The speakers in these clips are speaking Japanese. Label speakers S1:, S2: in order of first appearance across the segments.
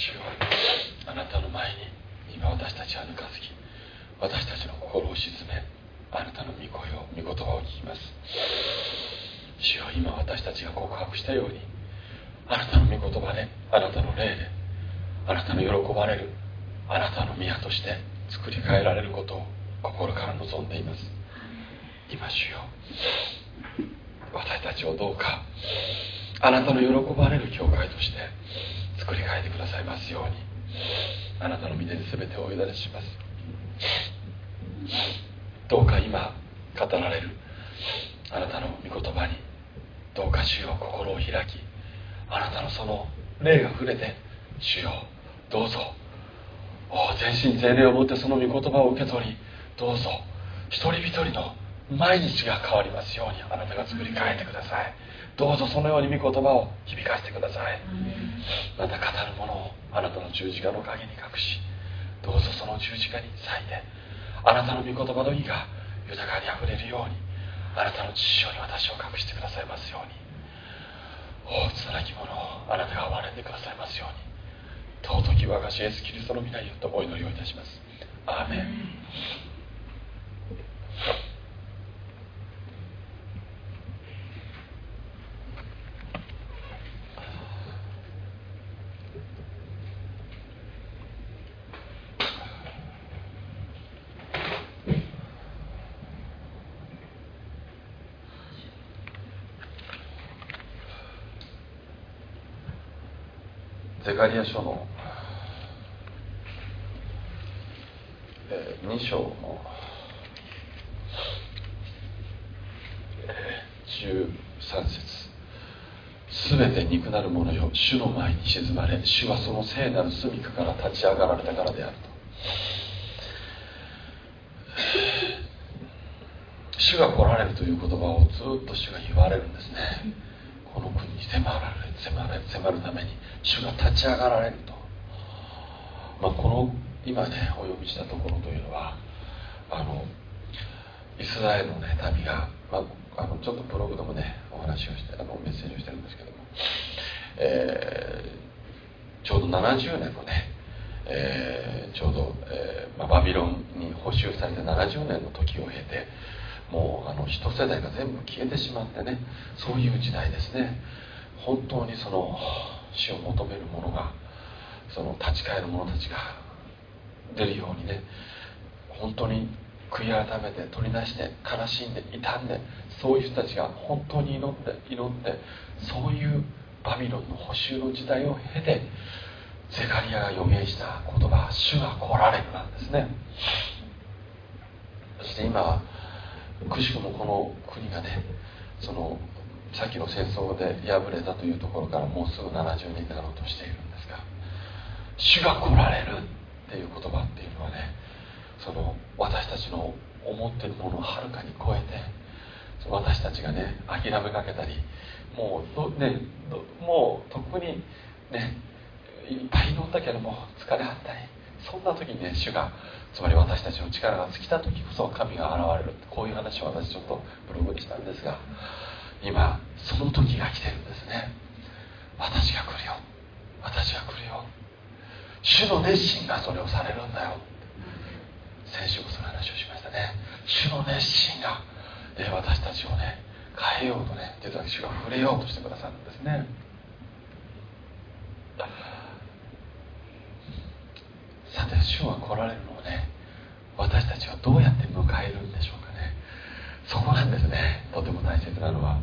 S1: 主よ。あなたの前に今私たちはぬかずき私たちの心を沈めあなたの御声を御言葉を聞きます。主よ今私たちが告白したようにあなたの御言葉であなたの霊であなたの喜ばれるあなたの宮として作り変えられることを心から望んでいます。今主よ私たちをどうかあなたの喜ばれる教会として作り変えてくださいますように。あなたの御手に全てをお委ねします。どうか今語られる。あなたの御言葉にどうか主よ心を開きあなたのその霊が触れて主よどうぞ。全身全霊をもってその御言葉を受け取りどうぞ。一人一人の毎日が変わりますようにあなたが作り変えてください。どうぞそのように御言葉を響かせてください。また語るものをあなたの十字架の陰に隠しどうぞその十字架に咲いてあなたの御言葉の意が豊かにあふれるようにあなたの父親に私を隠してくださいますように大つなきものをあなたが憐れんでくださいますように尊き我が主イエスキリストの皆によってお祈りをいたします。アーメンゼカリア書の、2章の、13節。すべて憎なる者よ。主の前に沈まれ。主はその聖なる住みかから立ち上がられたからであると。主が来られるという言葉をずっと主が言われるんですね。この国に迫られる。迫れ迫るために主が立ち上がられると、まあ、この今ねお読みしたところというのはあのイスラエルの、ね、旅が、まあ、あのちょっとブログでもねお話をしてあのメッセージをしてるんですけども、えー、ちょうど70年のね、えー、ちょうど、えーまあ、バビロンに補修されて70年の時を経てもうあの一世代が全部消えてしまってねそういう時代ですね。本当にその死を求める者がその立ち返る者たちが出るようにね本当に悔い改めて取り出して悲しんで傷んでそういう人たちが本当に祈って祈ってそういうバビロンの補修の時代を経てゼカリアが予言した言葉は「主が来られる」なんですね。そして今くしくもこの国がねそのさっきの戦争で敗れたというところからもうすぐ70年になろうとしているんですが主が来られるっていう言葉っていうのはねその私たちの思ってるものをはるかに超えて私たちがね諦めかけたりもうねもうとっくにねいっぱい祈ったけども疲れはったりそんな時にね主がつまり私たちの力が尽きた時こそ神が現れる。こういう話を私ちょっとブログにしたんですが今その時が来てるんですね。私が来るよ。私が来るよ。主の熱心がそれをされるんだよ。先週もその話をしましたね。主の熱心が、ね、私たちをね変えようとね実は主が触れようとしてくださるんですね。さて主は来られるのをね私たちはどうやって迎えるんでしょうか。そこなんですね。とても大切なのは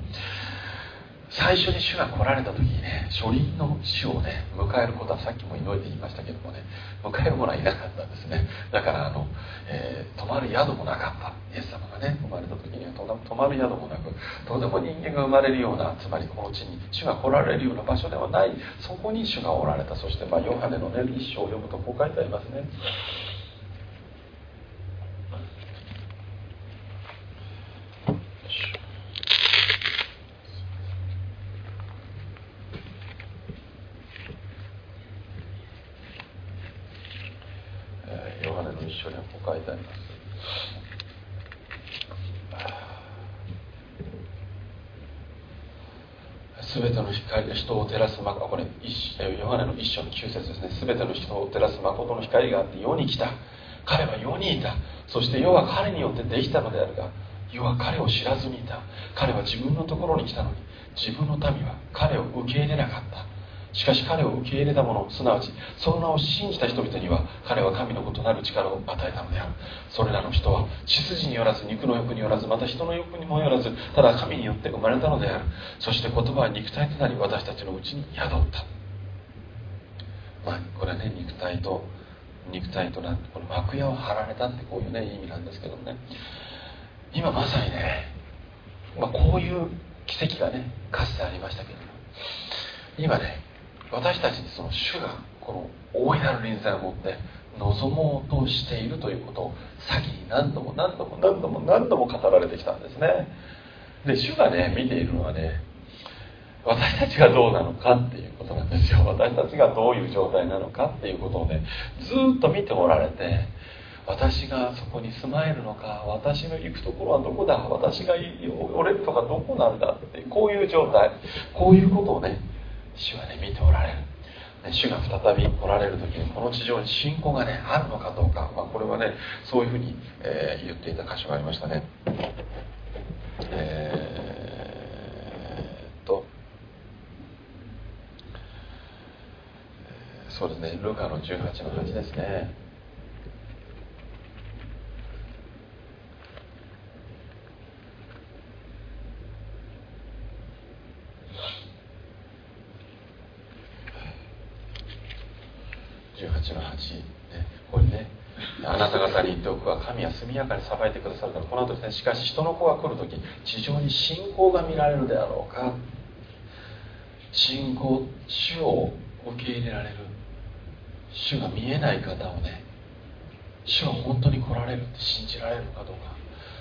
S1: 最初に主が来られた時にね初輪の主をね迎えることはさっきも祈りて言いましたけどもね迎える者はいなかったんですね。だからあの、えー、泊まる宿もなかった。イエス様がね生まれた時には泊まる宿もなくとても人間が生まれるようなつまりこの地に主が来られるような場所ではない。そこに主がおられた。そして、まあ、ヨハネのね一章を読むとこう書いてありますね。書に書いてあります。すべての光が人を照らすまこれヨハネの一章の9節ですね。すべての人を照らす誠の光があって世に来た。彼は世にいた。そして世は彼によってできたのであるが世は彼を知らずにいた。彼は自分のところに来たのに自分の民は彼を受け入れなかった。しかし彼を受け入れた者すなわちその名を信じた人々には彼は神の異なる力を与えたのである。それらの人は血筋によらず肉の欲によらずまた人の欲にもよらずただ神によって生まれたのである。そして言葉は肉体となり私たちのうちに宿った。まあこれはね肉体と肉体となってこの幕屋を張られたってこういうね意味なんですけどもね。今まさにね、まあ、こういう奇跡がねかつてありましたけども。今ね私たちにその主がこの大いなる臨在を持って望もうとしているということを先に何度も何度も何度も何度も語られてきたんですね。で主がね見ているのはね私たちがどうなのかっていうことなんですよ。私たちがどういう状態なのかっていうことをねずっと見ておられて私がそこに住まえるのか私の行くところはどこだ私がおれるとかどこなんだってこういう状態こういうことをね主はね見ておられる。主が再びおられる時にこの地上に信仰がねあるのかどうか、まあ、これはねそういうふうに、えー、言っていた箇所がありましたね。えー、っとそうですね。ルカの18の8ですね18の8、ね、これねあなた方に言っておくは神は速やかに裁いてくださるからこの後ですねしかし人の子が来る時地上に信仰が見られるであろうか。信仰主を受け入れられる。主が見えない方をね主は本当に来られるって信じられるかどうか。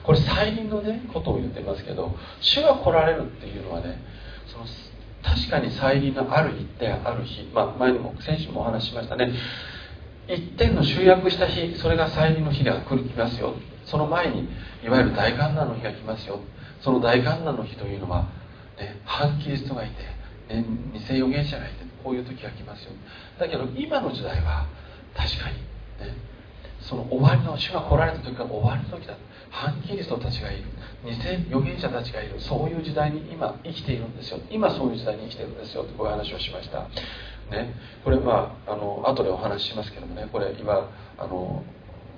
S1: これ再臨のねことを言ってますけど主が来られるっていうのはねその確かに再臨のある一点ある日、まあ、前にも先週もお話ししましたね。一点の集約した日それが再臨の日が来る来ますよ。その前にいわゆる大観覧の日が来ますよ。その大観覧の日というのは、ね、反キリストがいて、ね、偽預言者がいてこういう時が来ますよ。だけど今の時代は確かにねその終わりの主が来られた時が終わりの時だ。反キリストたちがいる。偽預言者たちがいる。そういう時代に今生きているんですよ。今そういう時代に生きているんですよ。とこういう話をしました。ね。これまあの後でお話ししますけどもねこれ今あの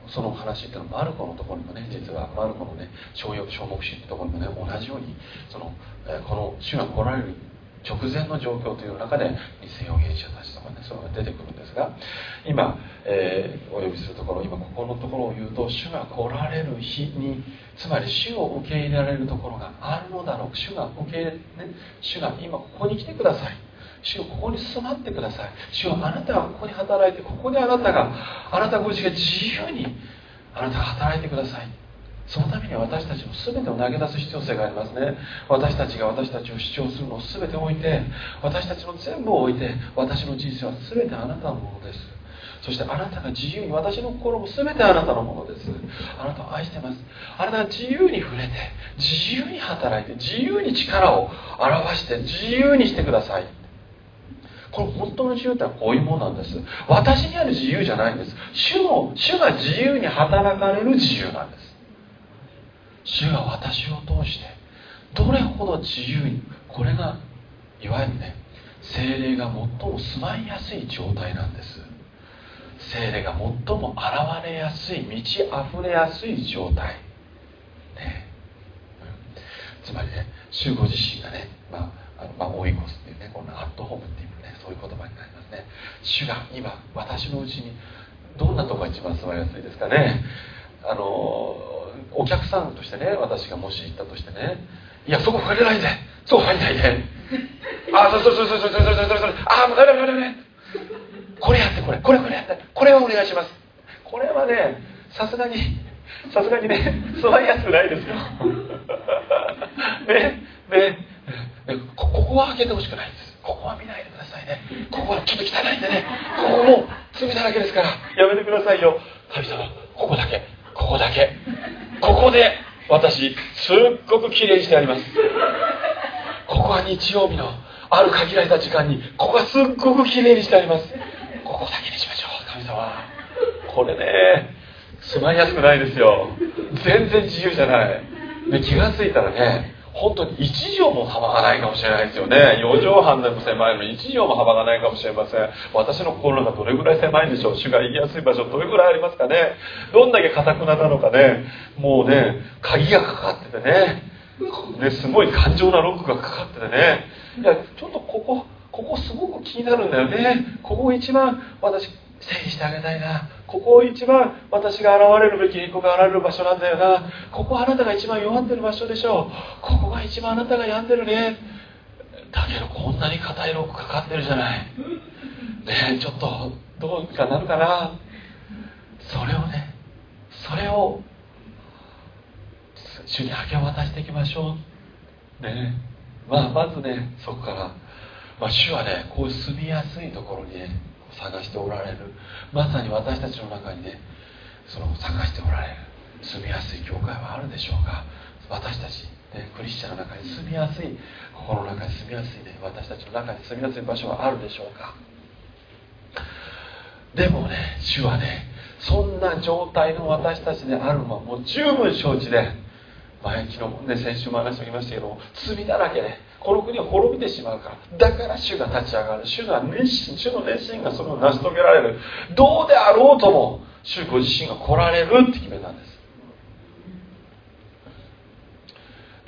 S1: その話っていうのはマルコのところにもね実はマルコのね小小目視ってところにもね同じようにその、えこの主が来られる直前の状況という中で偽預言者たちとかねそういうのが出てくるんですが今、えー、お呼びするところ今ここのところを言うと主が来られる日につまり主を受け入れられるところがあるのだろう。主が受け入れ、ね、主が今ここに来てください。主をここに住まってください。主はあなたがここに働いてここであなたがあなたご自身が自由にあなたが働いてください。そのためには私たちの全てを投げ出す必要性がありますね。私たちが私たちを主張するのを全て置いて私たちの全部を置いて私の人生は全てあなたのものです。そしてあなたが自由に私の心も全てあなたのものです。あなたを愛してます。あなたが自由に触れて自由に働いて自由に力を表して自由にしてください。この本当の自由ってのはこういうものなんです。私にある自由じゃないんです。主の主が自由に働かれる自由なんです。主が私を通してどれほど自由にこれがいわゆるね精霊が最も住まいやすい状態なんです。精霊が最も現れやすい満ち溢れやすい状態。ね、つまりね主ご自身がねまああのまあ、オイコスっていうねこのアットホームっていうそういう言葉になりますね。主が今私のうちにどんなとこが一番住まいやすいですかね。あのお客さんとしてね私がもし行ったとしてね。いやそこ入れないで。そこ入んないで。あそうそうそうそうそうそうそう。そうそうああもうダメダメダメこれやってこれ。これこれやって。これはお願いします。これはねさすがにさすがにね座りやすくないですよ。ねね。ここは開けてほしくないです。ここは見ないで。くねここはちょっと汚いんでね。ここも罪だらけですから。やめてくださいよ。神様ここだけ。ここだけ。ここで私すっごくきれいにしてあります。ここは日曜日のある限られた時間にここがすっごくきれいにしてあります。ここだけにしましょう神様。これね住まいやすくないですよ。全然自由じゃない。で気が付いたらね本当に1畳も幅がないかもしれないですよね。4畳半でも狭いのに1畳も幅がないかもしれません。私の心がどれぐらい狭いんでしょう。主が行きやすい場所どれぐらいありますかね。どんだけ堅くななのかね。もうね鍵がかかっててね。ねすごい頑丈なロックがかかっててね。いやちょっとここここすごく気になるんだよね。ここ一番私整理してあげたいな。ここ一番私が現れるべきここが現れる場所なんだよな。ここあなたが一番弱ってる場所でしょう。ここが一番あなたが病んでるね。だけどこんなに硬いロックかかってるじゃない。ねえちょっとどうかなるかな。それをねそれを主に明け渡していきましょう。ねまあまずねそこから、まあ、主はねこういう住みやすいところにね探しておられる。まさに私たちの中にねその探しておられる。住みやすい教会はあるでしょうか私たち、ね、クリスチャンの中に住みやすい心の中に住みやすいね私たちの中に住みやすい場所はあるでしょうかでもね主はねそんな状態の私たちであるのはもう十分承知で前昨日もね先週も話しておきましたけど罪だらけでこの国は滅びてしまうからだから主が立ち上がる。主が熱心主の熱心がそれを成し遂げられる。どうであろうとも主ご自身が来られるって決めたんです。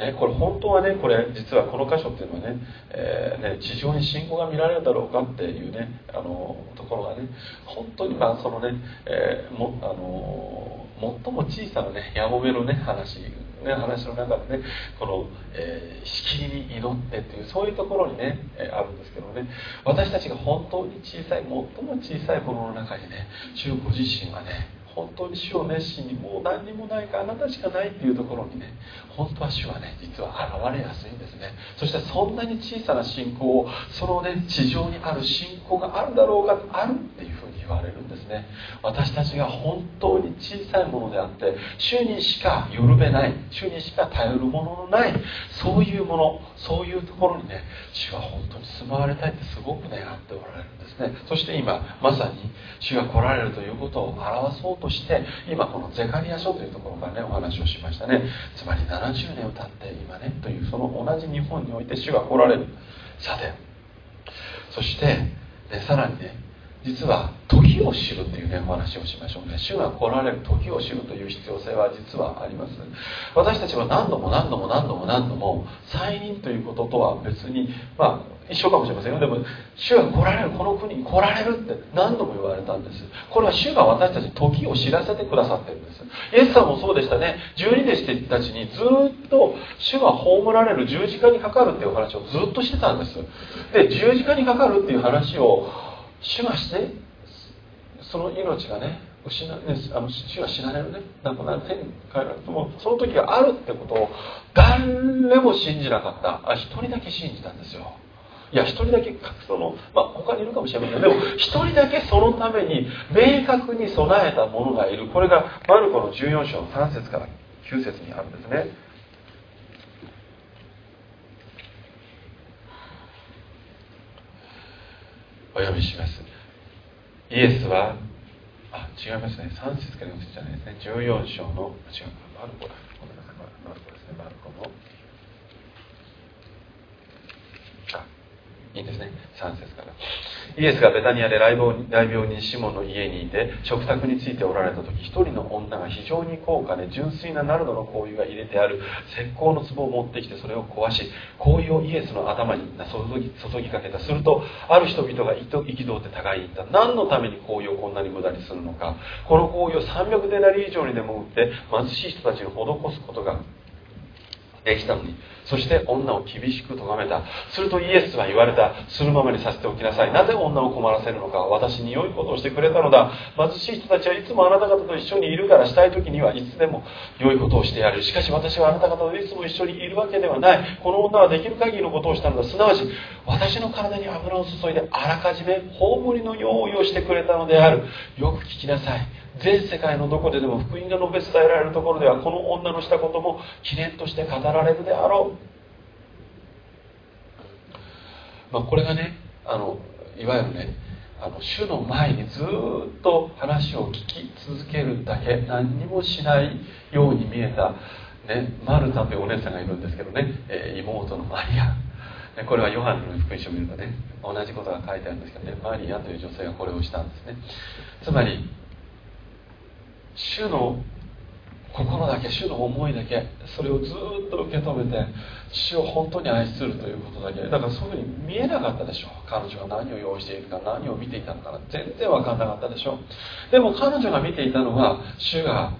S1: ね、これ本当はねこれ実はこの箇所っていうのはね,、えーね、地上に信仰が見られるだろうかっていうねあのところがね本当にまあそのね、えー、もあの最も小さなねやもめのね話。ね、話の中でねこの、えー、しきりに祈ってっていうそういうところにね、え、あるんですけどね私たちが本当に小さい最も小さいものの中にね主ご自身はね本当に主を熱心にもう何にもないかあなたしかないっていうところにね本当は主はね実は現れやすいんですね。そしてそんなに小さな信仰をそのね地上にある信仰があるだろうかあるっていう言われるんですね。私たちが本当に小さいものであって主にしかよるべない主にしか頼るもののないそういうものそういうところにね主は本当に住まわれたいってすごく願っておられるんですね。そして今まさに主が来られるということを表そうとして今このゼカリア書というところからねお話をしましたね。つまり70年を経って今ねというその同じ日本において主が来られる。さてそして、ね、さらにね実は時を知るというねお話をしましょうね。主が来られる時を知るという必要性は実はあります。私たちは何度も何度も何度も何度も再任ということとは別にまあ一緒かもしれませんよでも主が来られるこの国に来られるって何度も言われたんです。これは主が私たち時を知らせてくださってるんです。イエスさんもそうでしたね。十二弟子たちにずっと主が葬られる十字架にかかるっていう話をずっとしてたんです。で十字架にかかるっていう話を主がしてその命がね失ね、あの主が死なれるね。亡くなる天に帰られるもその時があるってことを誰も信じなかった。あ一人だけ信じたんですよ。いや一人だけその、まあ、他にいるかもしれません。でも一人だけそのために明確に備えた者がいる。これがマルコの14章の3節から9節にあるんですね。お読みします。イエスはあ違いますね。3節から4節じゃないですね。14章の違う。マルコだ。ごめんなさい。マルコですね。マルコの。あいいですね。3節から。イエスがベタニアで大病人シモンの家にいて食卓についておられた時一人の女が非常に高価で純粋なナルドの香油が入れてある石膏の壺を持ってきてそれを壊し香油をイエスの頭に注ぎかけたするとある人々が憤って互いに言った何のために香油をこんなに無駄にするのかこの香油を300デナリ以上にでも売って貧しい人たちに施すことができたのにそして女を厳しく咎めた。するとイエスは言われた。するままにさせておきなさい。なぜ女を困らせるのか。私に良いことをしてくれたのだ。貧しい人たちはいつもあなた方と一緒にいるからしたい時にはいつでも良いことをしてやる。しかし私はあなた方といつも一緒にいるわけではない。この女はできる限りのことをしたのだ。すなわち私の体に油を注いであらかじめ葬りの用意をしてくれたのである。よく聞きなさい。全世界のどこででも福音が述べ伝えられるところではこの女のしたことも記念として語られるであろう。まあ、これがねあのいわゆるねあの主の前にずっと話を聞き続けるだけ何にもしないように見えた、ね、マルタというお姉さんがいるんですけどね、えー、妹のマリア。これはヨハネの福音書を見るとね同じことが書いてあるんですけどねマリアという女性がこれをしたんですね。つまり主の心だけ主の思いだけそれをずっと受け止めて主を本当に愛するということだけ。だからそういうふうに見えなかったでしょう。彼女が何を用意しているか何を見ていたのか全然分かんなかったでしょでも彼女が見ていたのは主が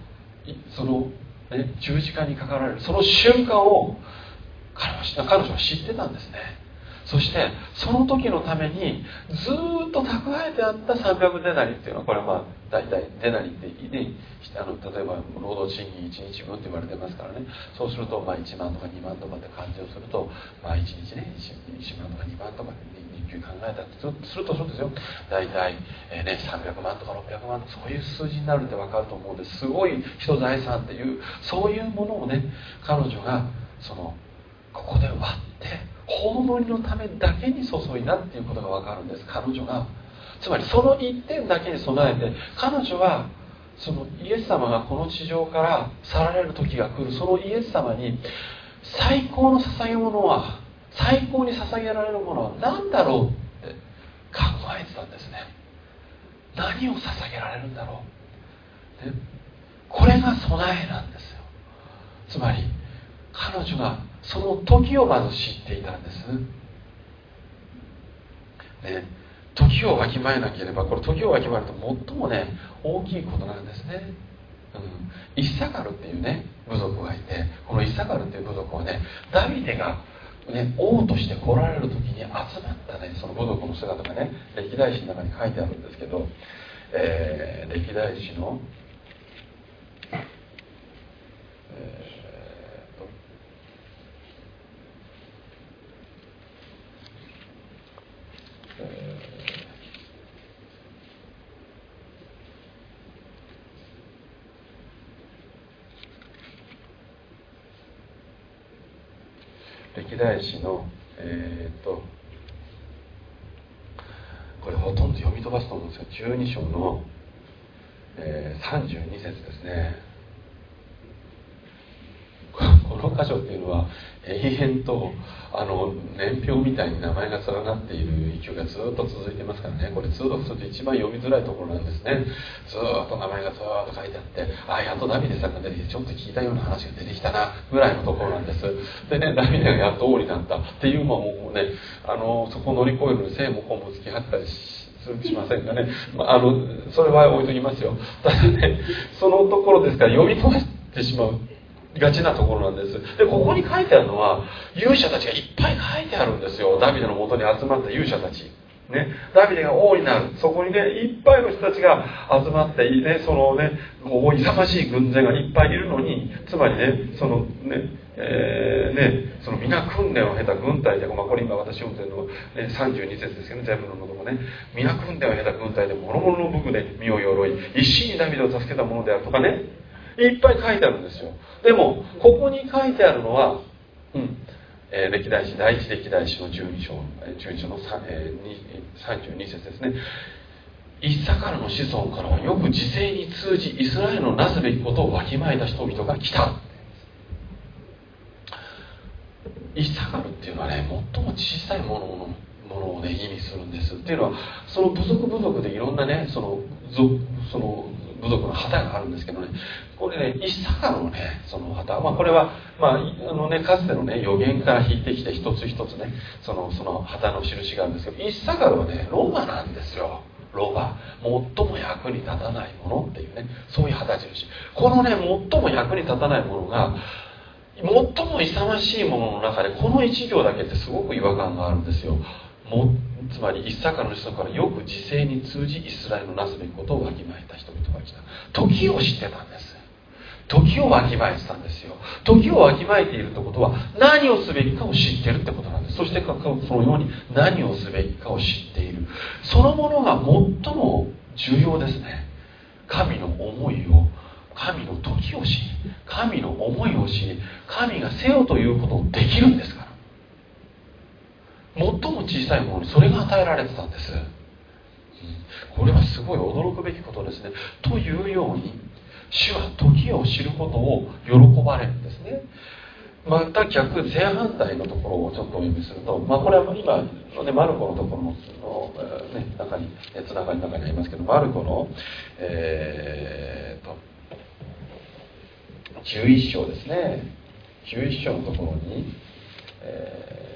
S1: その、ね、十字架にかかられるその瞬間を彼女は知ってたんですね。そしてその時のためにずっと蓄えてあった300デナリっていうのはこれはまあ大体デナリってねあの例えば労働賃金1日分って言われてますからね。そうするとまあ1万とか2万とかって感じをするとまあ1日ね 1, 万とか2万とか日給考えたってするとそうですよ。大体、えー、ね、300万とか600万とかそういう数字になるって分かると思うんです。すごい人財産っていうそういうものをね彼女がそのここで割って葬りのためだけに注いだっていうことが分かるんです彼女がつまりその一点だけに備えて彼女はそのイエス様がこの地上から去られる時が来るそのイエス様に最高の捧げ物は最高に捧げられるものは何だろうって考えてたんですね何を捧げられるんだろう、ね、これが備えなんですよつまり彼女がその時をまず知っていたんです、ね、時をわきまえなければこれ時をわきまえると最もね大きいことなんですね、うん、イッサカルっていうね部族がいてこのイッサカルっていう部族はねダビデがね、王として来られる時に集まったねその部族の姿がね歴代史の中に書いてあるんですけど、えー、歴代史の、えー歴代史のえー、っとこれほとんど読み飛ばすと思うんですが12章の、えー、32節ですねこの箇所っていうのは永遠とあの年表みたいに名前が連なっている勢いがずっと続いてますからね。これ通読すると一番読みづらいところなんですね。ずっと名前がずっと書いてあってあやっとダビデさんが出てきてちょっと聞いたような話が出てきたなぐらいのところなんです。でねダビデがやっと王になったっていうのはもうねあのそこを乗り越えるのに生も本も突き張ったりしませんかね、まあ、あのそれは置いときますよ。ただねそのところですから読み飛ばしてしまう。がちなところなんです。でここに書いてあるのは勇者たちがいっぱい書いてあるんですよ。ダビデのもとに集まった勇者たち。ね、ダビデが王になる。そこにねいっぱいの人たちが集まってねそのねもう勇ましい軍勢がいっぱいいるのにつまりねそのねえー、ね、その皆訓練を経た軍隊で、まあ、これ今私読んでるのは、ね、32節ですけど、全部のものもね皆訓練を経た軍隊で諸々の武具で身を鎧一心にダビデを助けたものであるとかねいっぱい書いてあるんですよ。でもここに書いてあるのは、うんえー、歴代史第一歴代史の12章12章の、えー、32節ですね。イッサカルの子孫からはよく時勢に通じイスラエルのなすべきことをわきまえた人々が来た。イッサカルっていうのはね最も小さいもののものをね意味するんです。っていうのはその部族部族でいろんなねそのその部族の旗があるんですけどね。これねイッサカルのねその旗、まあ、これは、まああのね、かつてのね予言から引いてきて一つ一つねそのその旗の印があるんですけどイッサカルはねロマなんですよ。ロバ。最も役に立たないものっていうねそういう旗印。このね最も役に立たないものが最も勇ましいものの中でこの1行だけってすごく違和感があるんですよ。もつまり一坂の人からよく時勢に通じイスラエルのなすべきことをわきまえた人々が来た。時を知ってたんです。時をわきまえてたんですよ。時をわきまえているってことは何をすべきかを知ってるってことなんです。そしてそのように何をすべきかを知っている。そのものが最も重要ですね。神の思いを神の時を知り神の思いを知り神がせよということをできるんですから。最も小さいものにそれが与えられてたんです、これはすごい驚くべきことですね。というように主は時を知ることを喜ばれるんですね。また逆正反対のところをちょっとお読みすると、まあ、これは今の、ね、マルコのところの、ね、中につながりの中にありますけどマルコの、えーと、と11章ですね。11章のところに、えー、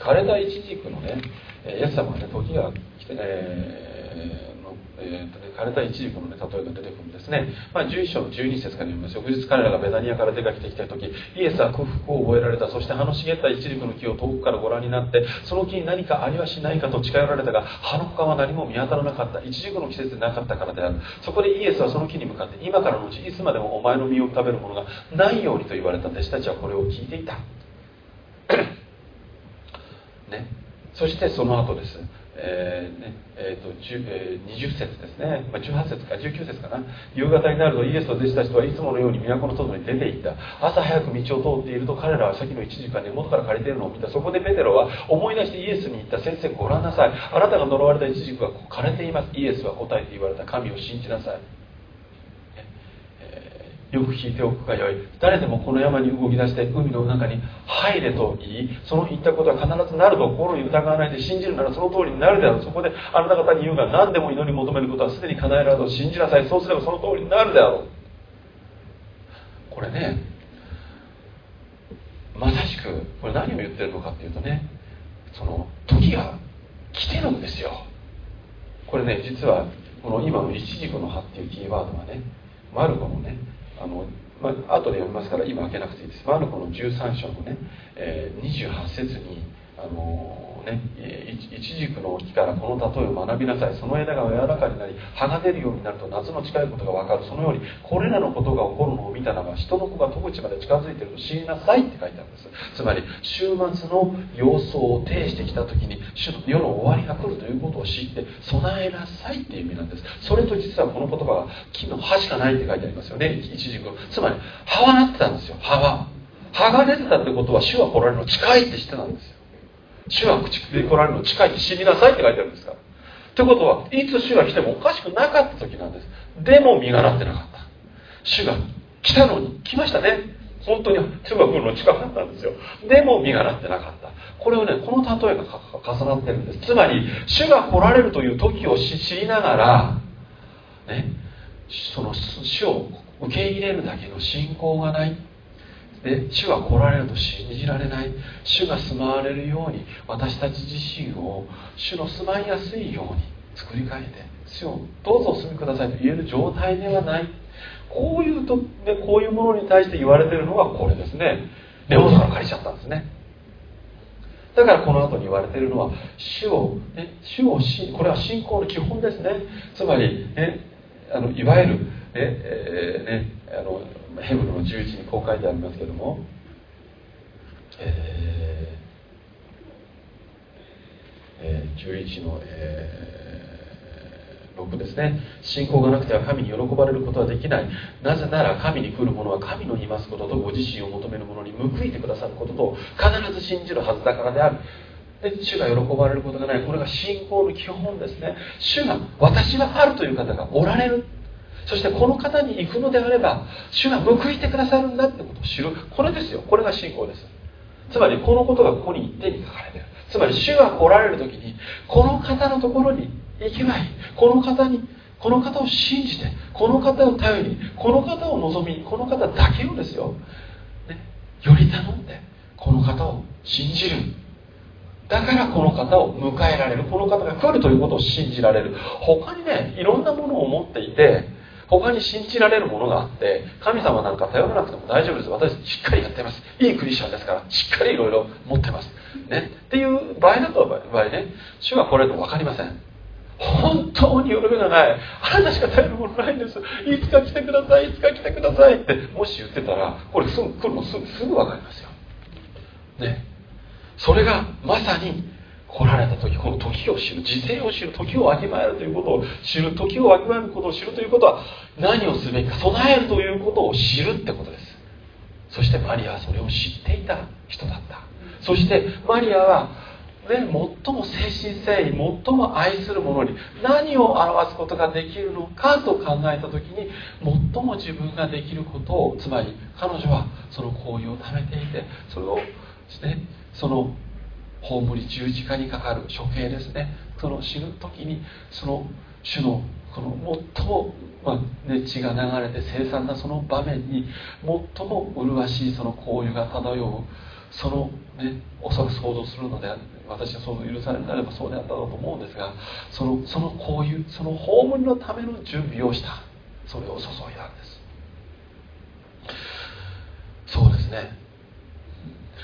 S1: 枯れたイチジクのねイエス様がね時が来て、えーえー、枯れたイチジクの、ね、例えが出てくるんですね、まあ、11章の12節から読みます。翌日彼らがベタニアから出かけてきた時イエスは空腹を覚えられた。そして葉の茂ったイチジクの木を遠くからご覧になってその木に何かありはしないかと近寄られたが葉の他は何も見当たらなかった。イチジクの季節でなかったからである。そこでイエスはその木に向かって今からのうちいつまでもお前の実を食べるものがないようにと言われた弟子たちはこれを聞いていた。ね。そしてその後です。えーねえーとえー、20節ですね、まあ、18節か19節かな。夕方になるとイエスと弟子たちはいつものように都の外に出て行った。朝早く道を通っていると彼らは先の1時間で元から借りているのを見た。そこでペテロは思い出してイエスに言った。先生ごらんなさい。あなたが呪われたイチジクは枯れています。イエスは答えて言われた。神を信じなさい。よく聞いておくがよい。誰でもこの山に動き出して海の中に入れと言い。その言ったことは必ずなると心に疑わないで信じるならその通りになるであろう。そこであなた方に言うが何でも祈り求めることはすでに叶えられると信じなさい。そうすればその通りになるであろう。これねまさしくこれ何を言ってるのかっていうとねその時が来てるんですよ。これね実はこの今の「イチジクの葉」っていうキーワードはねマルコのねあの、まあ後で読みますから今開けなくていいです。マルコの13章のね、えー、28節にあのねいちじくの木からこの例えを学びなさい。その枝が柔らかになり葉が出るようになると夏の近いことが分かる。そのようにこれらのことが起こるのを見たならば人の子が戸口まで近づいていると知りなさいって書いてあるんです。つまり週末の様相を呈してきた時に主の世の終わりが来るということを知って備えなさいっていう意味なんです。それと実はこの言葉が木の葉しかないって書いてありますよね。いちじくつまり葉はなってたんですよ。葉は。葉が出てたってことは主は来られるの近いって知ってたんですよ。主は口で来られるの近いって知りなさいって書いてあるんですか？らということはいつ主が来てもおかしくなかった時なんです。でも身がなってなかった。主が来たのに来ましたね。本当に主が来るの近かったんですよ。でも身がなってなかった。これをねこの例えが重なってるんです。つまり主が来られるという時を知りながらねその主を受け入れるだけの信仰がない。で主が来られると信じられない。主が住まわれるように私たち自身を主の住まいやすいように作り変えて主をどうぞお住みくださいと言える状態ではない。こういうと、ね、こういうものに対して言われてるのがこれですね。レオから借りちゃったんですね。だからこの後に言われてるのは主を、ね、主をしこれは信仰の基本ですね。つまり、ね、あのいわゆる、ねえー、ね、あのヘブルの11にこう書いてありますけども、えーえー、11の、えー、6ですね。信仰がなくては神に喜ばれることはできない。なぜなら神に来る者は神の言いますこととご自身を求める者に報いてくださることと必ず信じるはずだからである。で主が喜ばれることがない。これが信仰の基本ですね。主が私はあるという方がおられる。そしてこの方に行くのであれば主が報いてくださるんだってことを知る。これですよ。これが信仰です。つまりこのことがここに手に書かれてる。つまり主が来られる時にこの方のところに行けばいい。この方にこの方を信じてこの方を頼りこの方を望みこの方だけをですよ、ね、より頼んでこの方を信じる。だからこの方を迎えられる。この方が来るということを信じられる。他にねいろんなものを持っていて他に信じられるものがあって神様なんか頼らなくても大丈夫です。私しっかりやってます。いいクリスチャンですからしっかりいろいろ持ってます。ね。っていう場合だと場合ね主はこれと分かりません。本当に余裕がない。あなたしか頼るものないんです。いつか来てくださいいつか来てください。ってもし言ってたらこれすぐ来るのすぐすぐ分かりますよ。ね。それがまさに来られた時この時を知る時勢を知る時をわきまえるということを知る時をわきまえることを知るということは何をすべきか備えるということを知るってことです。そしてマリアはそれを知っていた。人だったそしてマリアはね最も精神誠意最も愛する者に何を表すことができるのかと考えた時に最も自分ができることをつまり彼女はその行為を貯めていてそれをですねその葬り十字架にかかる処刑ですね。その死ぬ時にその主のこの最も、まあね、血が流れて凄惨なその場面に最も麗しいその香油が漂うそのねおそらく想像するので私はそう許されるなればそうであったと思うんですがそのそのこういうその葬りのための準備をしたそれを注いだんです。そうですね。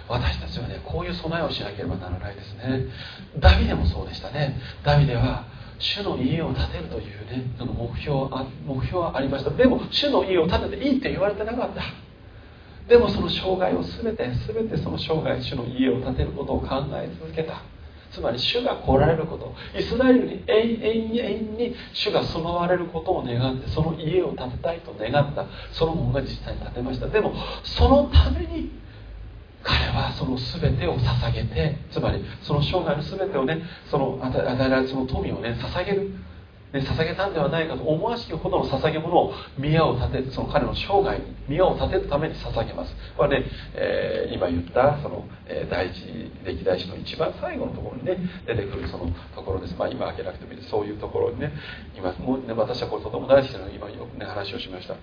S1: 私たちはねこういう備えをしなければならないですね。ダビデもそうでしたね。ダビデは主の家を建てるというねその目標あ目標はありました。でも主の家を建てていいって言われてなかった。でもその生涯を全て全てその生涯主の家を建てることを考え続けた。つまり主が来られること。イスラエルに永遠に永遠に主が住まわれることを願ってその家を建てたいと願った。ソロモンが実際に建てました。でもそのために彼はその全てを捧げてつまりその生涯の全てをねその与えられるその富をね捧げる。ね、捧げたんではないかと思わしきほどの捧げ物を宮を建てその彼の生涯に宮を建てるために捧げます。これはね、えー、今言ったその、えー、第一歴代史の一番最後のところにね出てくるそのところです、まあ、今開けなくてもいいです。そういうところにね今もうね私はこれとても大好きなの今よくね話をしました。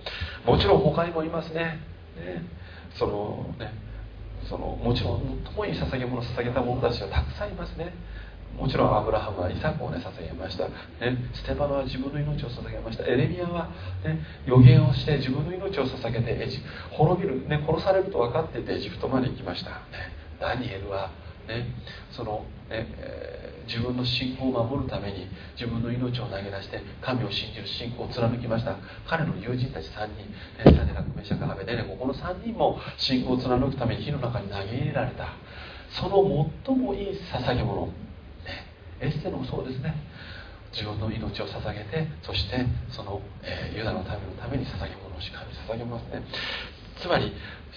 S1: もちろん他にもいますね。ね。そのねそのもちろん最もいい捧げ物を捧げた者たちはたくさんいますね。もちろんアブラハムはイサクをね捧げました、ね、ステパノは自分の命を捧げました。エレミアは、ね、予言をして自分の命を捧げてエジ滅びる、ね、殺されると分かっていてエジプトまで行きました、ね、ダニエルは、ね、その、ねえー、自分の信仰を守るために自分の命を投げ出して神を信じる信仰を貫きました。彼の友人たち3人、ね、サネラクメシャカハベデネコこの3人も信仰を貫くために火の中に投げ入れられた。その最もいい捧げ物。ねエステもそうですね。自分の命を捧げてそしてその、えー、ユダの民のために捧げ物をし神に捧げますね。つまり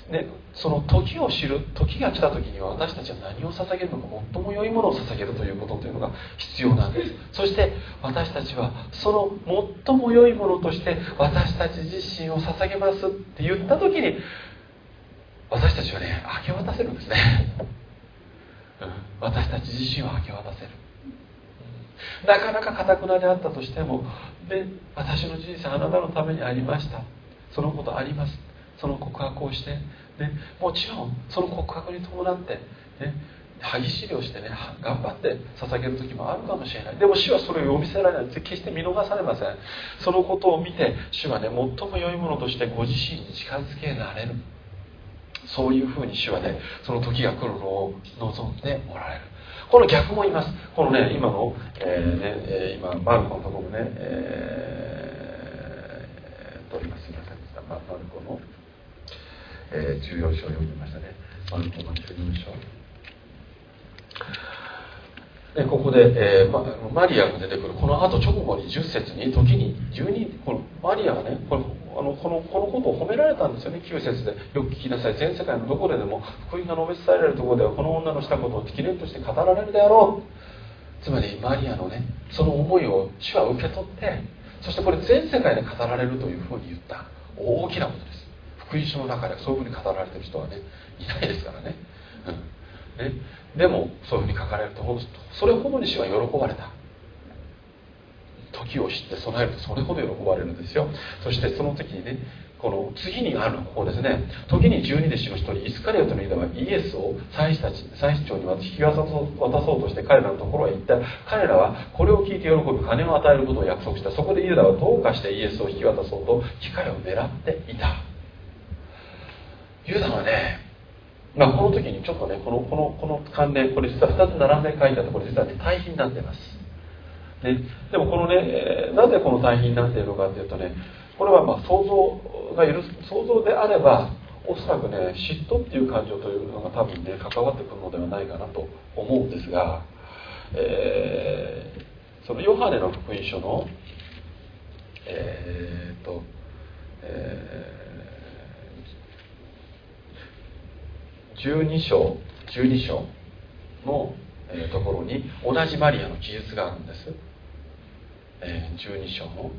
S1: ね、その時を知る時が来た時には私たちは何を捧げるのか最も良いものを捧げるということというのが必要なんです。そして私たちはその最も良いものとして私たち自身を捧げますって言った時に私たちはね明け渡せるんですね、私たち自身を明け渡せる。なかなかかたくなであったとしてもで私の人生あなたのためにありました。そのことあります。その告白をして、ね、もちろんその告白に伴って、ね、歯ぎしりをしてね頑張って捧げる時もあるかもしれない。でも主はそれを読みせられない。決して見逃されません。そのことを見て主はね最も良いものとしてご自身に近づけられる。そういうふうに主はねその時が来るのを望んでおられる。この逆もいます。このね今の、えー、ね今マルコのところね、えー、取りますすみませんでした。マルコの、えー、14章を読みましたね。マルコの14章。でここで、えーま、マリアが出てくる。この後直後に10節に時に12このマリアがねこれあのこのこのことを褒められたんですよね。9節でよく聞きなさい。全世界のどこででも福音が述べ伝えられるところではこの女のしたことを記念として語られるであろう。つまりマリアのねその思いを主は受け取ってそしてこれ全世界で語られるというふうに言った。大きなことです。福音書の中でそういうふうに語られてる人はねいないですからね,、うん、ねでもそういうふうに書かれるとそれほどに主は喜ばれた。時を知って備えるとそれほど喜ばれるんですよ。そしてその時にねこの次にあるのはここですね。時に十二弟子の一人イスカリオトのユダはイエスを祭司たち祭司長に引き渡そうとして彼らのところへ行った。彼らはこれを聞いて喜ぶ金を与えることを約束した。そこでユダはどうかしてイエスを引き渡そうと機会を狙っていた。ユダはねまあ、この時にちょっとねこのこのこの関連これ実は2つ並んで書いてあってこれ実はね対比になってます。ね、でもこのねなぜこの対比になっているのかっていうとねこれはま想像が許す想像であればおそらくね嫉妬っていう感情というのが多分ね関わってくるのではないかなと思うんですが、えー、そのヨハネの福音書のえー、っと、えー、12章12章のえところに同じマリアの記述があるんです、え、12章の、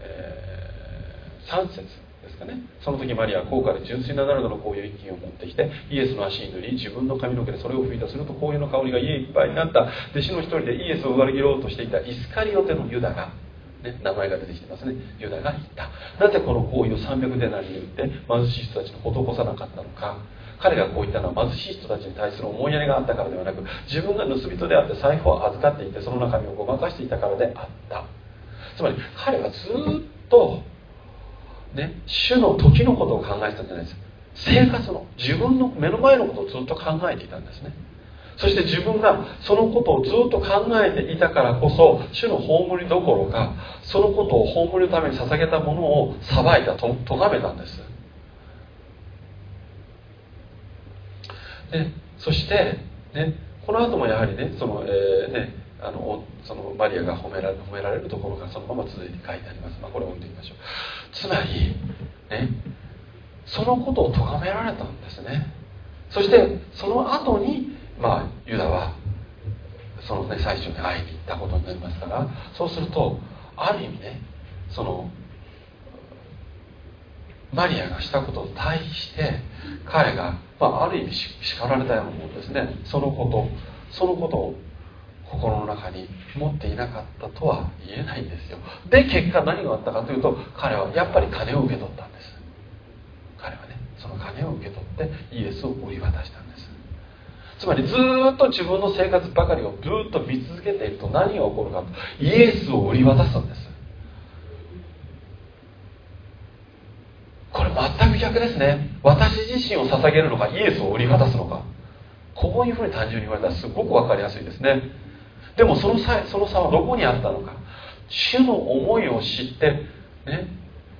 S1: え、3節ですかね。その時マリアは高価で純粋なナルドの香油一斤を持ってきてイエスの足に塗り自分の髪の毛でそれを拭いたすると香油の香りが家いっぱいになった。弟子の一人でイエスを上切ろうとしていたイスカリオテのユダがね、名前が出てきてますね。ユダが言った。なぜこの行為を300デナリに売って貧しい人たちに施さなかったのか。彼がこう言ったのは貧しい人たちに対する思いやりがあったからではなく自分が盗人であって財布を預かっていてその中身をごまかしていたからであった。つまり彼はずっとね主の時のことを考えてたんじゃないです生活の自分の目の前のことをずっと考えていたんですね。そして自分がそのことをずっと考えていたからこそ主の葬りどころかそのことを葬るために捧げたものを裁いたと咎めたんです。でそして、ね、この後もやはりねその、えー、ねあのそのマリアが褒められ褒められるところがそのまま続いて書いてあります、まあ、これを読んでみましょう。つまり、ね、そのことを咎められたんですね。そしてその後にまあユダはそのね最初に会いに行ったことになりますからそうするとある意味ねそのマリアがしたことに対して彼が、まあ、ある意味叱られたようなものですね。そのことそのことを心の中に持っていなかったとは言えないんですよ。で結果何があったかというと彼はやっぱり金を受け取ったんです。彼はねその金を受け取ってイエスを売り渡したんです。つまりずっと自分の生活ばかりをずっと見続けていると何が起こるかとイエスを売り渡すんです。これ全く逆ですね。私自身を捧げるのかイエスを売り渡すのか。こういうふうに単純に言われたらすごく分かりやすいですね。でもその差その差はどこにあったのか。主の思いを知ってね。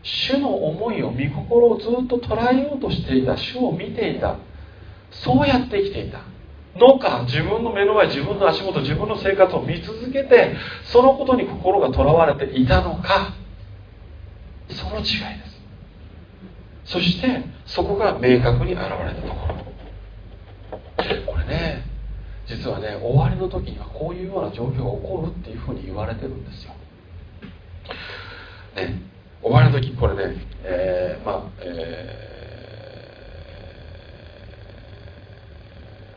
S1: 主の思いを御心をずっと捉えようとしていた。主を見ていた。そうやって生きていた。のか自分の目の前自分の足元自分の生活を見続けてそのことに心がとらわれていたのか。その違いです。そしてそこが明確に現れたところ。これね実はね終わりの時にはこういうような状況が起こるっていうふうに言われてるんですよ。ね終わりの時これねえー、まあえ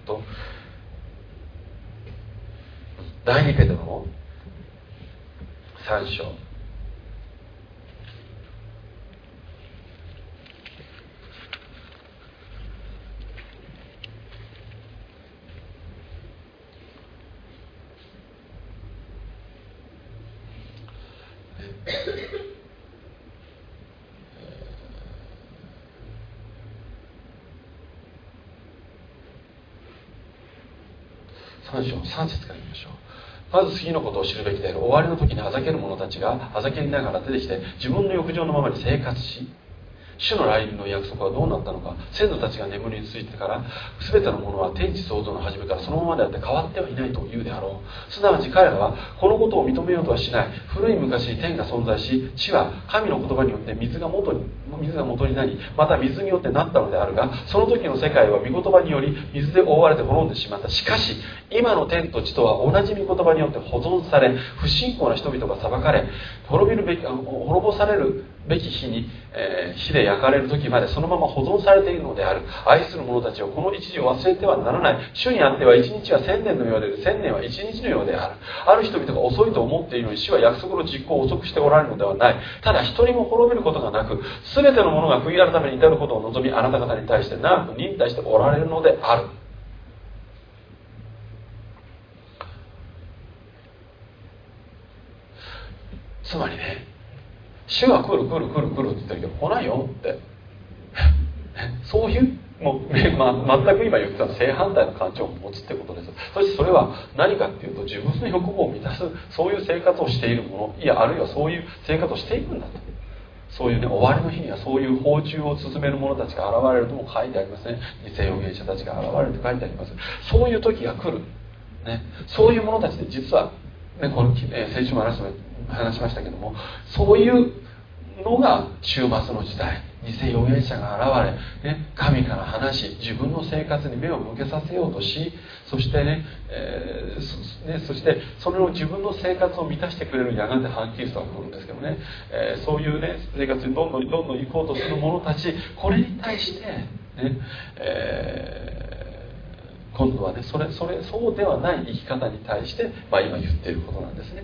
S1: ー、と第2ペテロの3章。3章3節から見ましょう。まず次のことを知るべきである。終わりの時にあざける者たちがあざけりながら出てきて自分の浴場のままに生活し主の来臨の約束はどうなったのか先祖たちが眠りについてから全てのものは天地創造の初めからそのままであって変わってはいないと言うであろう。すなわち彼らはこのことを認めようとはしない。古い昔天が存在し地は神の言葉によって水が元に水が元になりまた水によってなったのであるがその時の世界は御言葉により水で覆われて滅んでしまった。しかし今の天と地とは同じ御言葉によって保存され不信仰な人々が裁かれ滅びるべき滅ぼされるべき日に、えー、火で焼かれる時までそのまま保存されているのである。愛する者たちをこの一時を忘れてはならない。主にあっては一日は千年のようである。千年は一日のようである。ある人々が遅いと思っているのに主は約束の実行を遅くしておられるのではない。ただ一人も滅びることがなく全ての者が悔い改めに至ることを望みあなた方に対して長く忍耐しておられるのである。つまりね主は来る来る来る来るって言ってるけど来ないよって。そういうもう、ま全く今言ってた正反対の感情を持つってことですそしてそれは何かっていうと自分の欲望を満たすそういう生活をしているものいやあるいはそういう生活をしていくんだと。そういうね終わりの日にはそういう訪中を進める者たちが現れるとも書いてありますね偽預言者たちが現れると書いてあります。そういう時が来る、ね、そういう者たちで実は、ね、この、え先週も話し話しましたけどもそういうのが終末の時代偽預言者が現れ、ね、神から話し自分の生活に目を向けさせようとしそしてね,、えー、そねそしてそれを自分の生活を満たしてくれるやがて反キリストが来るんですけどね、えー、そういうね生活にどんどんどんどん行こうとする者たちこれに対してね、えー、今度はねそれそれそうではない生き方に対して、まあ、今言っていることなんですね。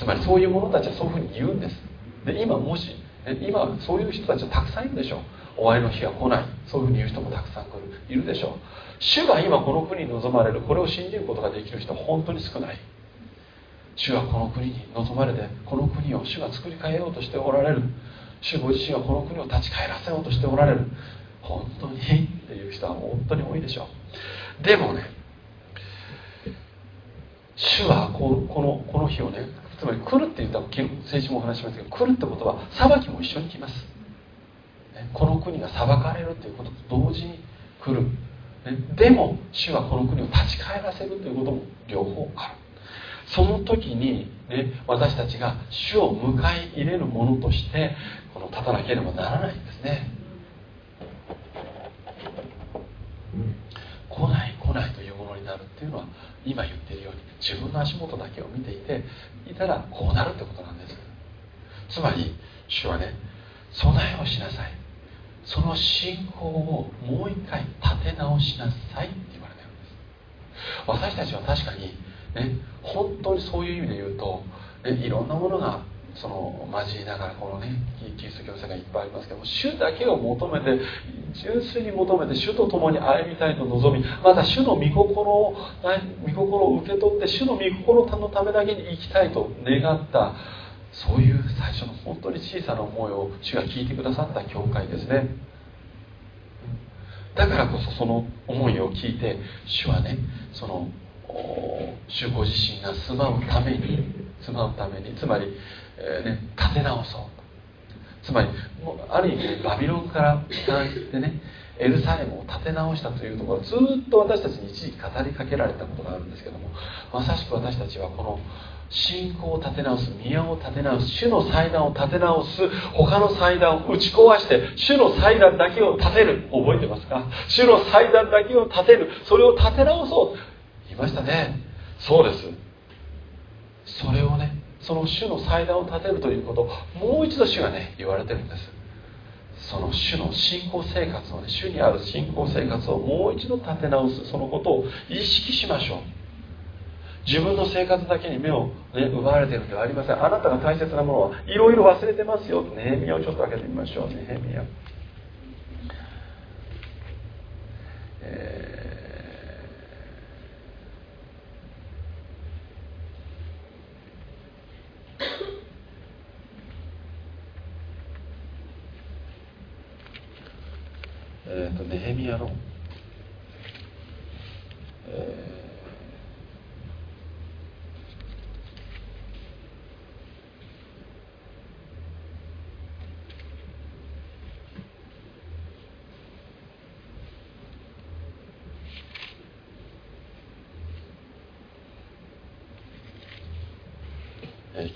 S1: つまりそういう者たちはそういうふうに言うんです。で今もし今そういう人たちはたくさんいるでしょう。終わりの日が来ない。そういうふうに言う人もたくさん来る。いるでしょう。主が今この国に望まれる。これを信じることができる人は本当に少ない。主はこの国に望まれてこの国を主が作り変えようとしておられる。主ご自身はこの国を立ち返らせようとしておられる。本当にっていう人は本当に多いでしょう。でもね主はこのこの日をねつまり来るって言ったら先週もお話しましたけど来るってことは裁きも一緒に来ます。この国が裁かれるということと同時に来る。でも主はこの国を立ち返らせるということも両方ある。その時に、ね、私たちが主を迎え入れるものとしてこの立たなければならないんですね。来ない来ないというものになるっていうのは今言っているように自分の足元だけを見ていていたらこうなるってことなんです。つまり主はね備えをしなさい。その信仰をもう一回立て直しなさいって言われてるんです。私たちは確かにね本当にそういう意味で言うと、ね、いろんなものがその混じりながらこのねキリスト教世界いっぱいありますけども主だけを求めて純粋に求めて主と共に歩みたいと望みまた主の御心を御心を受け取って主の御心のためだけに生きたいと願ったそういう最初の本当に小さな思いを主が聞いてくださった教会ですね。だからこそその思いを聞いて主はねその主ご自身が住まうために住まうためにつまり、えー、ね、立て直そう。つまりある意味バビロンからでねエルサレムを立て直したというところずっと私たちに一時期語りかけられたことがあるんですけどもまさしく私たちはこの信仰を立て直す宮を立て直す主の祭壇を立て直す他の祭壇を打ち壊して主の祭壇だけを立てる。覚えてますか？主の祭壇だけを立てる。それを立て直そう。言いましたね。そうです。それをねその主の祭壇を立てるということをもう一度主がね言われてるんです。その主の信仰生活をね主にある信仰生活をもう一度立て直す。そのことを意識しましょう。自分の生活だけに目を、ね、奪われているのではありません。あなたが大切なものはいろいろ忘れてますよ。ネヘミヤをちょっと開けてみましょう。ネヘミヤえー、えー、とネヘミヤの、えー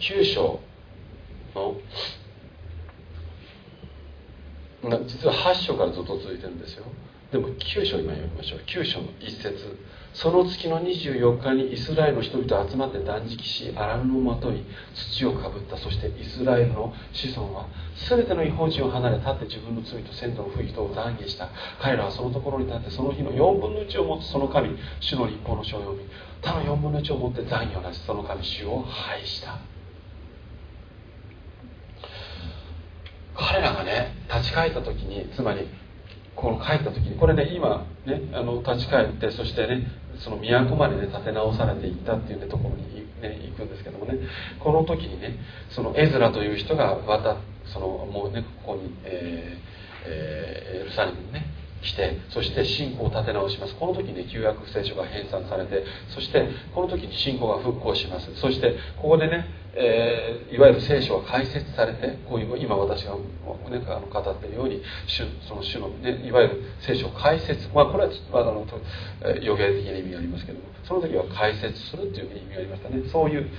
S1: 9章の実は8章からずっと続いてるんですよ。でも9章今読みましょう。9章の一節。その月の24日にイスラエルの人々集まって断食し荒布のまとい土をかぶった。そしてイスラエルの子孫は全ての違法人を離れ立って自分の罪と先祖の不義とを懺悔した。彼らはそのところに立ってその日の4分の1を持つその神主の立法の書を読み他の4分の1を持って残業なしその神主を拝した彼らがね立ち返った時につまりこの帰った時にこれね今ねあの立ち返ってそしてねその都までね立て直されていったっていう、ね、ところに、ね、行くんですけどもね。この時にねそのエズラという人がまたそのもうねここに、えーえー、エルサレムにねしてそして信仰を立て直します。この時に旧約聖書が編纂されてそしてこの時に信仰が復興します。そしてここでね、えー、いわゆる聖書が解説されてこういう今私が、ね、あの語っているように主その主の、ね、いわゆる聖書解説、まあ、これはあの予言的な意味がありますけどもその時は解説するっていう意味がありましたね。そういう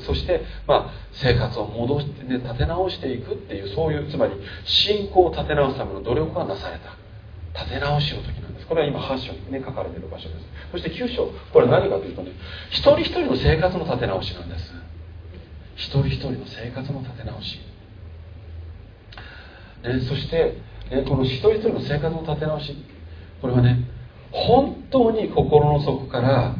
S1: そして、まあ、生活を戻して、ね、立て直していくっていうそういうつまり信仰を立て直すための努力がなされた。立て直しの時なんです。これは今8章にね書かれている場所です。そして9章これは何かというとね一人一人の生活の立て直しなんです。一人一人の生活の立て直し、ね、そして、ね、この一人一人の生活の立て直し。これはね本当に心の底から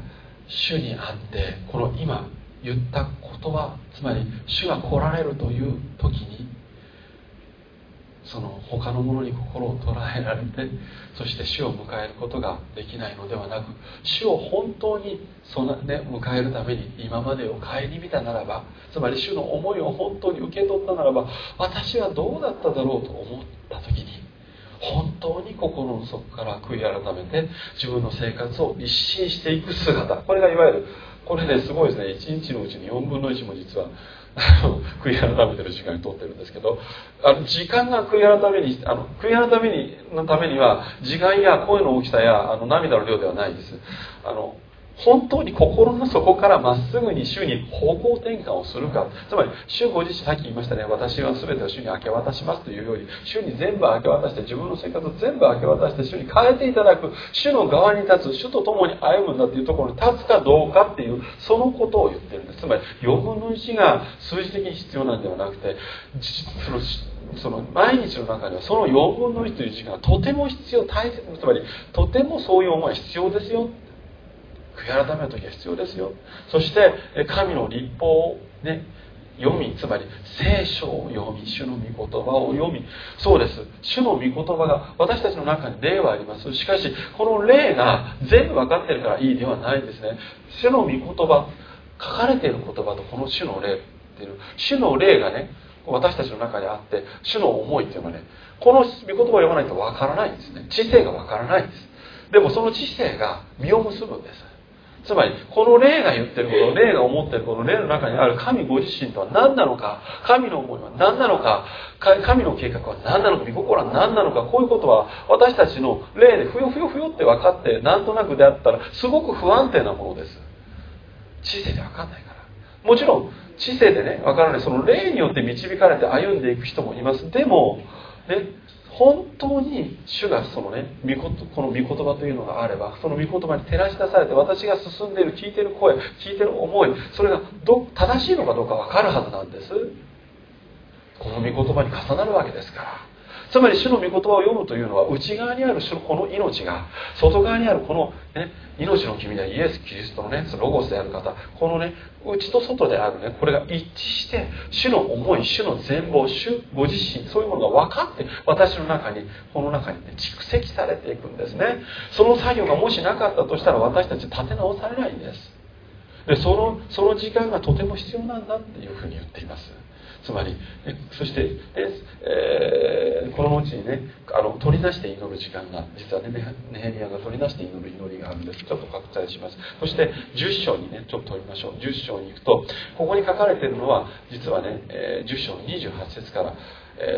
S1: 主にあってこの今言った言葉つまり主が来られるという時にその他のものに心を捉えられてそして主を迎えることができないのではなく主を本当にその、ね、迎えるために今までを顧みたならばつまり主の思いを本当に受け取ったならば私はどうだっただろうと思った時に本当に心の底から悔い改めて自分の生活を一新していく姿。これがいわゆるこれねすごいですね。1日のうちに4分の1も実は 悔い改めてる時間にとってるんですけどあの時間が悔い改めにあの悔い改めにのためには時間や声の大きさやあの涙の量ではないです。あの本当に心の底からまっすぐに主に方向転換をするか。つまり主ご自身さっき言いましたね。私は全てを主に明け渡しますというように主に全部明け渡して自分の生活を全部明け渡して主に変えていただく。主の側に立つ主と共に歩むんだというところに立つかどうかっていうそのことを言ってるんです。つまり4分の1が数字的に必要なんではなくてそのその毎日の中ではその4分の1という時間がとても必要大切。つまりとてもそういう思いは必要ですよ。悔い改める時は必要ですよ。そして神の立法をね読みつまり聖書を読み主の御言葉を読み。そうです。主の御言葉が私たちの中に霊はあります。しかしこの霊が全部分かってるからいいではないんですね。主の御言葉書かれている言葉とこの主の霊っていう主の霊がね私たちの中にあって主の思いっていうのはねこの御言葉を読まないと分からないんですね。知性が分からないんです。でもその知性が実を結ぶんです。つまりこの霊が言ってること霊が思ってるこの霊の中にある神ご自身とは何なのか神の思いは何なのか神の計画は何なのか御心は何なのかこういうことは私たちの霊でふよふよふよって分かってなんとなくであったらすごく不安定なものです。知性で分かんないから。もちろん知性でね分からない。その霊によって導かれて歩んでいく人もいます。でもね本当に主がそのねこの御言葉というのがあればその御言葉に照らし出されて私が進んでいる聞いている声聞いている思いそれがど正しいのかどうか分かるはずなんです。この御言葉に重なるわけですから。つまり主の御言葉を読むというのは内側にある主のこの命が外側にあるこの、ね、命の君でイエス・キリストのねそのロゴスである方このね内と外であるねこれが一致して主の思い主の全貌主ご自身そういうものが分かって私の中にこの中にね蓄積されていくんですね。その作業がもしなかったとしたら私たち立て直されないんです。でそのその時間がとても必要なんだっていうふうに言っています。つまりそして、えー、この後にねあの取り出して祈る時間が実はねネヘリアが取り出して祈る祈りがあるんです。ちょっと拡大します。そして10章にねちょっと取りましょう。10章に行くとここに書かれているのは実はね、えー、10章の28節から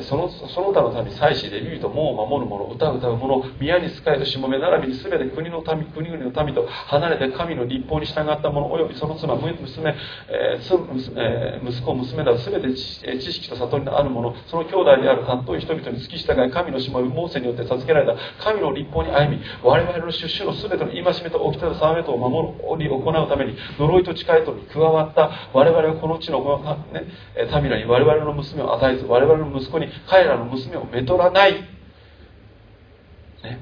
S1: そのその他の民祭司レビューと門を守る者歌う歌う者宮に仕えとしもべ並びに全て国の民国々の民と離れて神の立法に従った者およびその妻娘、えー、息子娘など全て知識と悟りのある者その兄弟である尊い人々に付き従い神のしもべモーセによって授けられた神の立法に歩み我々の出主の全ての戒めと掟と定めとを守り行うために呪いと誓いとに加わった我々はこの地の、ね、民らに我々の娘を与えず我々の息子子に彼らの娘をめとらない、ね、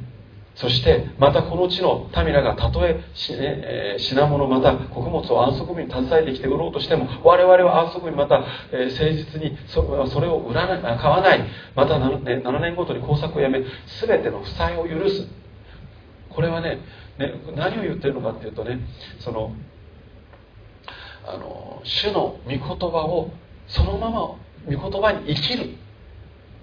S1: そしてまたこの地の民らがたとえ、品物また穀物を安息日に携えてきて売ろうとしても我々は安息日また、え、誠実にそれを売らない買わない。また 7,、ね、7年ごとに工作をやめ全ての負債を許す。これはねね何を言ってるのかっていうとねそのあの主の御言葉をそのまま御言葉に生きる。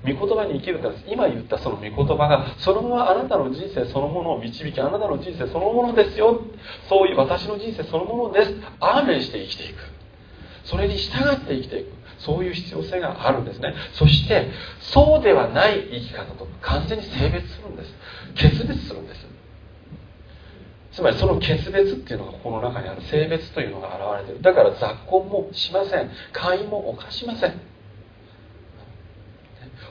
S1: 御言葉に生きるから今言ったその御言葉がそのままあなたの人生そのものを導きあなたの人生そのものですよ。そういう私の人生そのものです。アーメンして生きていく。それに従って生きていく。そういう必要性があるんですね。そしてそうではない生き方と完全に性別するんです。決別するんです。つまりその決別っていうのがこの中にある。性別というのが現れてる。だから雑婚もしません。会員も犯しません。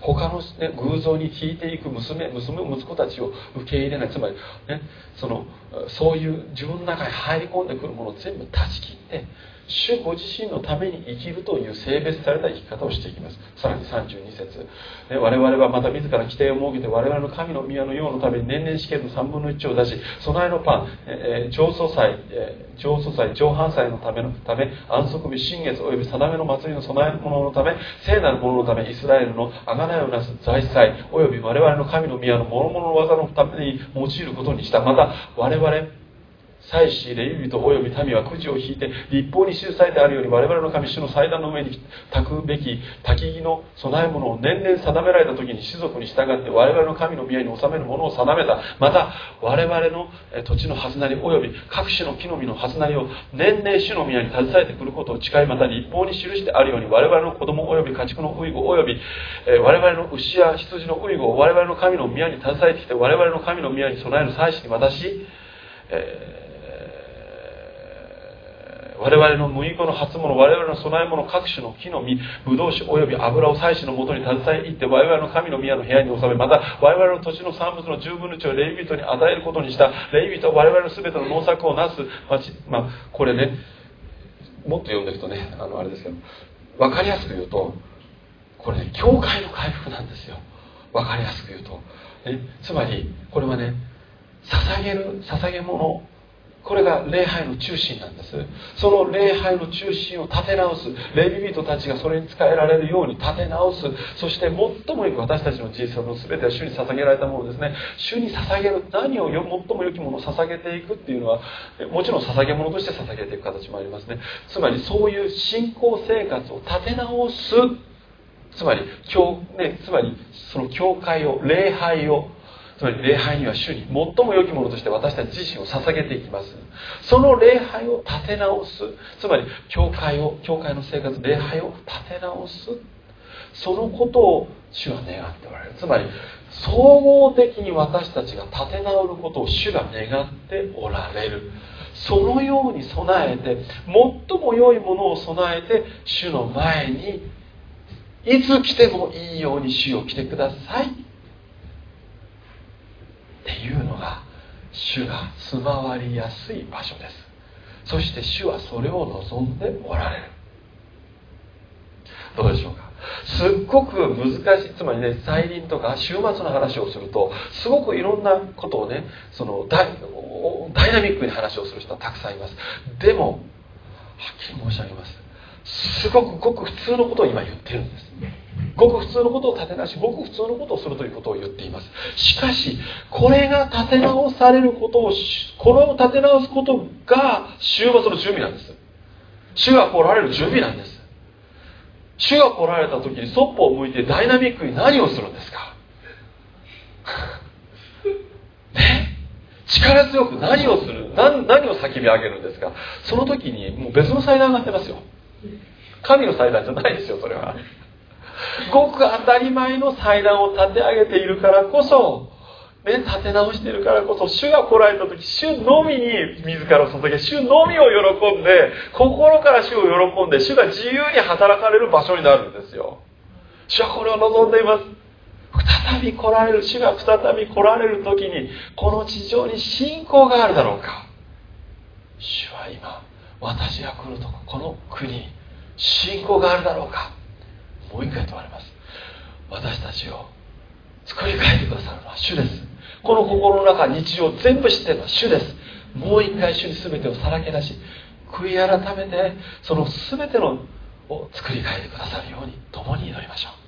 S1: 他の、ね、偶像に引いていく娘娘息子たちを受け入れない。つまり、ね、そのそういう自分の中に入り込んでくるものを全部断ち切って主ご自身のために生きるという性別された生き方をしていきます。さらに32節。我々はまた自ら規定を設けて我々の神の宮の用のために年々試験の3分の1を出し備えのパン、えー、上祖祭、えー、上祖祭上半祭のためのため安息日新月及び定めの祭りの備え物のため聖なるもののためイスラエルの贖いをなす財祭及び我々の神の宮の諸々の技のために用いることにした。また我々祭司レイ人及び民はくじを引いて立法に記されてあるように我々の神主の祭壇の上に炊くべき焚き木の供え物を年々定められた時に士族に従って我々の神の宮に収めるものを定めた。また我々の土地のはずなり及び各種の木の実のはずなりを年々主の宮に携えてくることを誓いまた立法に記してあるように我々の子供及び家畜のウイゴ及び我々の牛や羊のウイゴを我々の神の宮に携えてきて我々の神の宮に備える祭司に渡し、えー我々の麦粉の初物我々の供え物各種の木の実ブドウ酒及び油を祭司のもとに携え行って我々の神の宮の部屋に収めまた我々の土地の産物の10分の1をレイ人に与えることにしたレイ人は我々の全ての農作をなす、まあ、これねもっと読んでいくとねあのあれですけど分かりやすく言うとこれね教会の回復なんですよ。分かりやすく言うと、ね、つまりこれはね捧げる捧げ物これが礼拝の中心なんです。その礼拝の中心を立て直す。レビ人たちがそれに使えられるように立て直す。そして最もよく私たちの人生の全ては主に捧げられたものですね。主に捧げる。何を最も良きものを捧げていくっていうのはもちろん捧げ物として捧げていく形もありますね。つまりそういう信仰生活を立て直す。つまり教、ね、つまりその教会を礼拝をつまり礼拝には主に最も良きものとして私たち自身を捧げていきます。その礼拝を立て直す。つまり教会を教会の生活礼拝を立て直す。そのことを主は願っておられる。つまり総合的に私たちが立て直ることを主が願っておられる。そのように備えて最も良いものを備えて主の前にいつ来てもいいように主を来てください。っていうのが主が住まわりやすい場所です。そして主はそれを望んでおられる。どうでしょうか？すっごく難しいつまりね再臨とか週末の話をするとすごくいろんなことをねそのダイナミックに話をする人はたくさんいます。でもはっきり申し上げます。すごくごく普通のことを今言ってるんです。ごく普通のことを立て直しごく普通のことをするということを言っています。しかしこれが立て直されることをこれを立て直すことが週末の準備なんです。主が来られる準備なんです。主が来られた時にそっぽを向いてダイナミックに何をするんですか？ね？力強く何をする？何何を叫び上げるんですか？その時にもう別の祭壇がってますよ。神の祭壇じゃないですよそれは。ごく当たり前の祭壇を立て上げているからこそ、ね、立て直しているからこそ、主が来られた時、主のみに自らを捧げ、主のみを喜んで、心から主を喜んで、主が自由に働かれる場所になるんですよ。主はこれを望んでいます。再び来られる、主が再び来られる時に、この地上に信仰があるだろうか。主は今、私が来るとこの国、信仰があるだろうか。もう一回問われます。私たちを作り変えてくださるのは主です。この心の中日常全部知ってるのは主です。もう一回主に全てをさらけ出し悔い改めてその全てのを作り変えてくださるように共に祈りましょう。